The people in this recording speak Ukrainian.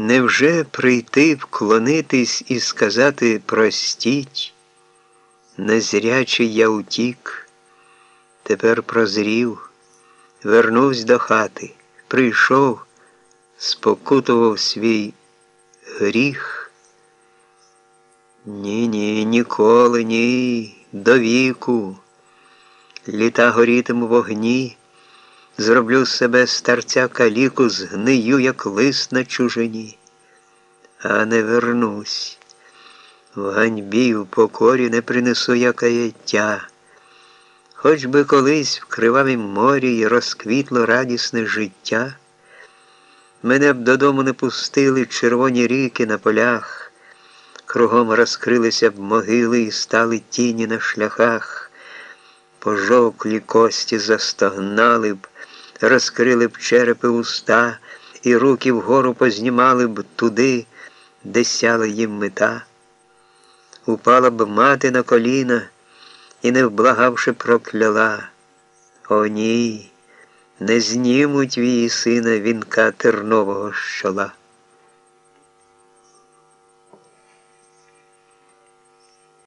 Невже прийти, вклонитись і сказати простіть? Незрячий я утік, тепер прозрів, вернувся до хати, прийшов, спокутував свій гріх. Ні, ні, ніколи, ні, до віку, літа горітиму вогні, зроблю себе старця каліку, згнию, як лист на чужині, а не вернусь. В ганьбі, в покорі не принесу я каяття, хоч би колись в кривавім морі розквітло радісне життя. Мене б додому не пустили червоні ріки на полях, кругом розкрилися б могили і стали тіні на шляхах, пожовклі кості застогнали б, розкрили б черепи уста, і руки вгору познімали б туди, де сяла їм мета. Упала б мати на коліна і, не вблагавши, прокляла. О, ні, не знімуть вії сина вінка тернового щола.